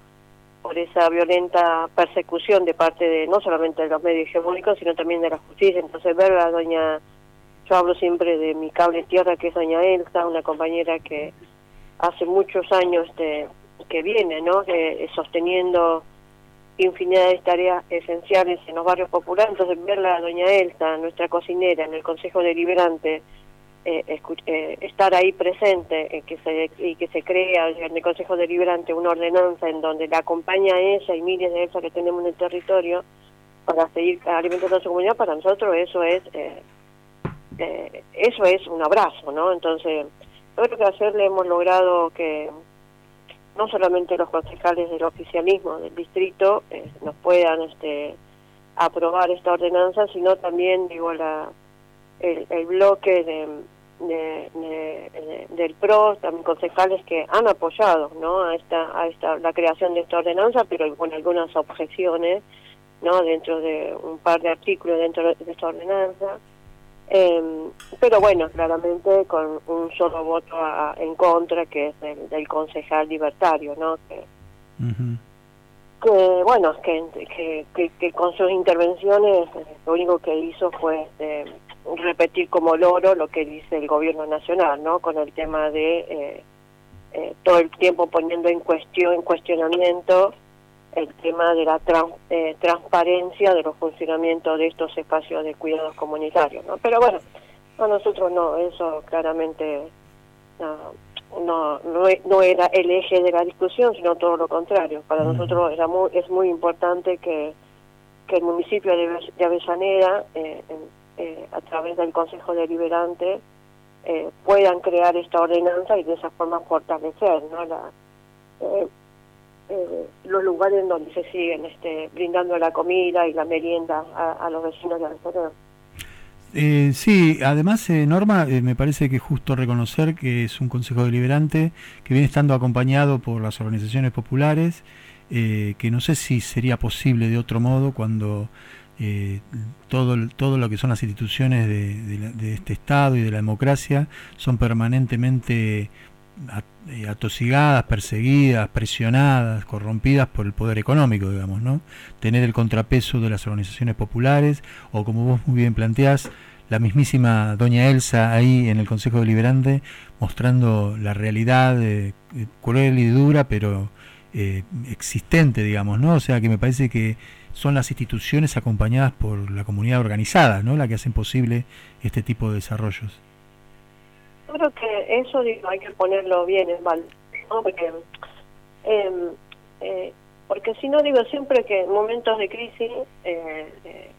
por esa violenta persecución de parte de no solamente de los medios hegemónicos, sino también de la justicia. Entonces ver a doña, yo hablo siempre de mi cable tierra, que es doña Elsa, una compañera que hace muchos años de, que viene, ¿no? Que, sosteniendo infinidad de tareas esenciales en los barrios populares, entonces verla a doña Elsa, nuestra cocinera, en el Consejo Deliberante, eh, eh, estar ahí presente eh, y que se crea en el Consejo Deliberante una ordenanza en donde la acompaña a ella y miles de Elsa que tenemos en el territorio para seguir alimentando a su comunidad, para nosotros eso es eh, eh, eso es un abrazo, ¿no? Entonces, yo creo que ayer le hemos logrado que no solamente los concejales del oficialismo del distrito eh, nos puedan este, aprobar esta ordenanza, sino también, digo, la, el, el bloque de, de- de- de- del PRO, también concejales que han apoyado ¿no? a, esta, a esta, la creación de esta ordenanza, pero con algunas objeciones ¿no? dentro de un par de artículos dentro de esta ordenanza. Eh, pero bueno, claramente con un solo voto a- en contra, que es del, del concejal libertario, ¿no? Que, que bueno, que, que, que, que con sus intervenciones eh, lo único que hizo fue este, repetir como loro lo que dice el gobierno nacional, ¿no? Con el tema de eh, eh, todo el tiempo poniendo en cuestión, en cuestionamiento el tema de la eh, transparencia de los funcionamientos de estos espacios de cuidados comunitarios, ¿no? Pero bueno, a nosotros no, eso claramente no, no, no, e- era el eje de la discusión, sino todo lo contrario. Para nosotros era muy, es muy importante que, que el municipio de, Ave- de Avellaneda, eh, eh, a través del Consejo Deliberante, eh, puedan crear esta ordenanza y de esa forma fortalecer ¿no? la, eh, los lugares en donde se siguen este, brindando la comida y la merienda a, los vecinos de Avellaneda. Eh, sí, además, eh, Norma, eh, me parece que es justo reconocer que es un Consejo Deliberante que viene estando acompañado por las organizaciones populares, eh, que no sé si sería posible de otro modo cuando eh, todo, todo lo que son las instituciones de, este Estado y de la democracia son permanentemente atosigadas, perseguidas, presionadas, corrompidas por el poder económico, digamos, ¿no? Tener el contrapeso de las organizaciones populares o como vos muy bien planteás, la mismísima doña Elsa ahí en el Consejo Deliberante mostrando la realidad eh, eh, cruel y dura, pero eh, existente, digamos, ¿no? O sea que me parece que son las instituciones acompañadas por la comunidad organizada, ¿no? La que hacen posible este tipo de desarrollos. Yo creo que eso digo, hay que ponerlo bien en valor, ¿no? Porque, eh, eh, porque si no, digo siempre que en momentos de crisis eh, eh,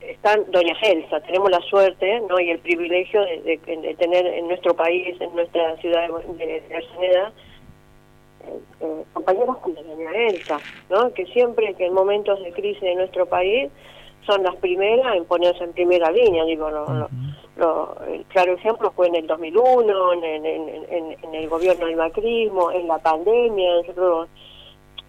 están Doña Elsa, tenemos la suerte ¿no? y el privilegio de, de- de tener en nuestro país, en nuestra ciudad de, de, Avellaneda, eh, eh, compañeros como Doña Elsa, ¿no? que siempre que en momentos de crisis de nuestro país son las primeras en ponerse en primera línea, digo, lo- lo- lo- el claro ejemplo fue en el 2001, en, en, en, en- el gobierno del macrismo, en la pandemia, nosotros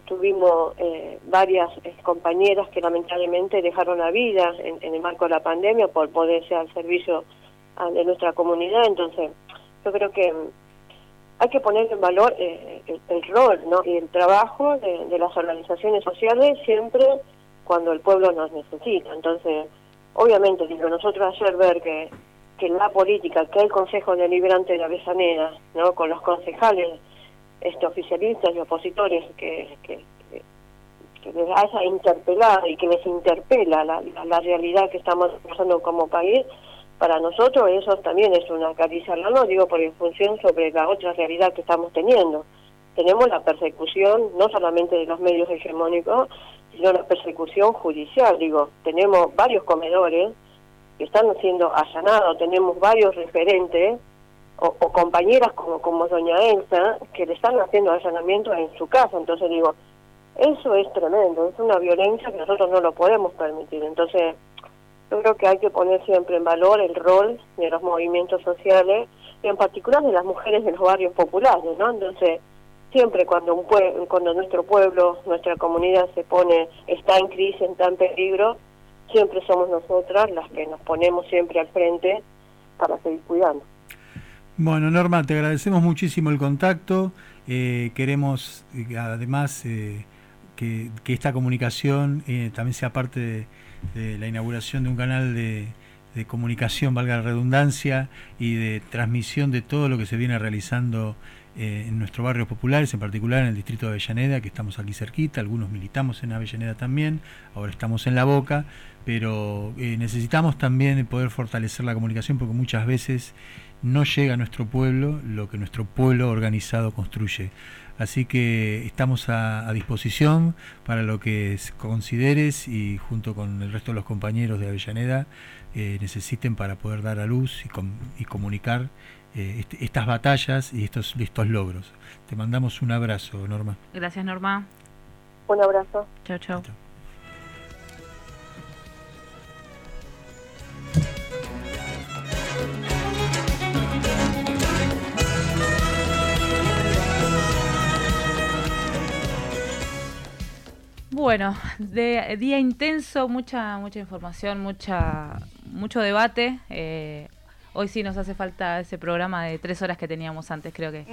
tuvimos eh, varias eh, compañeras que lamentablemente dejaron la vida en, en el marco de la pandemia por poderse al servicio de nuestra comunidad, entonces yo creo que mm, hay que poner en valor eh, el, el rol ¿no? y el trabajo de, de las organizaciones sociales siempre cuando el pueblo nos necesita. Entonces, obviamente, digo, nosotros ayer ver que, que la política, que el Consejo Deliberante de Avellaneda, ¿no? con los concejales este, oficialistas y opositores que, que, que, que les haya interpelado y que les interpela la, la, la realidad que estamos pasando como país, para nosotros eso también es una caricia al alma, digo, por en función sobre la otra realidad que estamos teniendo. Tenemos la persecución no solamente de los medios hegemónicos, sino la persecución judicial, digo, tenemos varios comedores que están siendo allanados, tenemos varios referentes o, o compañeras como, como doña Elsa que le están haciendo allanamientos en su casa, entonces digo, eso es tremendo, es una violencia que nosotros no lo podemos permitir, entonces yo creo que hay que poner siempre en valor el rol de los movimientos sociales y en particular de las mujeres de los barrios populares, ¿no? Entonces, siempre cuando un pue- cuando nuestro pueblo, nuestra comunidad se pone, está en crisis, está en peligro, siempre somos nosotras las que nos ponemos siempre al frente para seguir cuidando. Bueno, Norma, te agradecemos muchísimo el contacto. Eh, queremos, eh, además, eh, que, esta comunicación eh, también sea parte de, de la inauguración de un canal de, de comunicación, valga la redundancia, y de transmisión de todo lo que se viene realizando eh, en nuestros barrios populares, en particular en el distrito de Avellaneda, que estamos aquí cerquita, algunos militamos en Avellaneda también, ahora estamos en La Boca, pero eh, necesitamos también poder fortalecer la comunicación porque muchas veces no llega a nuestro pueblo lo que nuestro pueblo organizado construye. Así que estamos a, disposición para lo que consideres y junto con el resto de los compañeros de Avellaneda eh, necesiten para poder dar a luz y, com- y comunicar eh, este- estas batallas y estos, estos logros. Te mandamos un abrazo, Norma. Gracias, Norma. Un abrazo. Chao, chao. Bueno, de día intenso, mucha mucha información, mucha mucho debate. eh, hoy sí nos hace falta ese programa de tres horas que teníamos antes, creo que.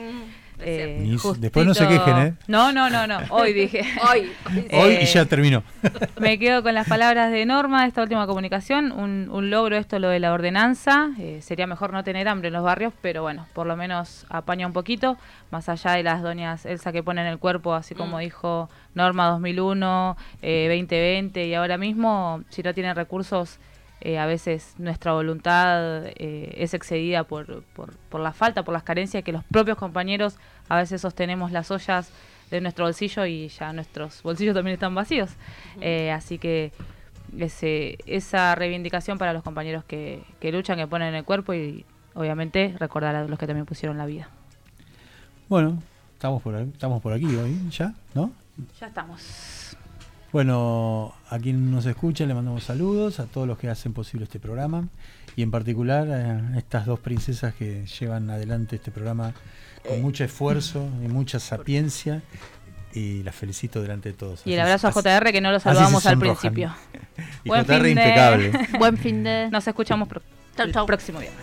eh, Ni s- después no se quejen, ¿eh? No, no, no, no. Hoy dije. Hoy. Hoy Eh, y ya terminó. me quedo con las palabras de Norma de esta última comunicación. Un, un logro esto, lo de la ordenanza. Eh, sería mejor no tener hambre en los barrios, pero bueno, por lo menos apaña un poquito. Más allá de las doñas Elsa que ponen el cuerpo, así como dijo Norma 2001, eh, 2020 y ahora mismo, si no tienen recursos, eh, a veces nuestra voluntad eh, es excedida por, por, por la falta, por las carencias que los propios compañeros a veces sostenemos las ollas de nuestro bolsillo y ya nuestros bolsillos también están vacíos. Eh, así que ese, esa reivindicación para los compañeros que, que luchan, que ponen el cuerpo y obviamente recordar a los que también pusieron la vida. Bueno, estamos por, ahí- estamos por aquí hoy, ¿ya? ¿No? Ya estamos. Bueno, a quien nos escucha le mandamos saludos, a todos los que hacen posible este programa y en particular a estas dos princesas que llevan adelante este programa con mucho esfuerzo y mucha sapiencia y las felicito delante de todos. Y el Así- abrazo a JR que no lo saludamos al principio. Y JR impecable. Buen fin de. Nos escuchamos pro- el próximo viernes.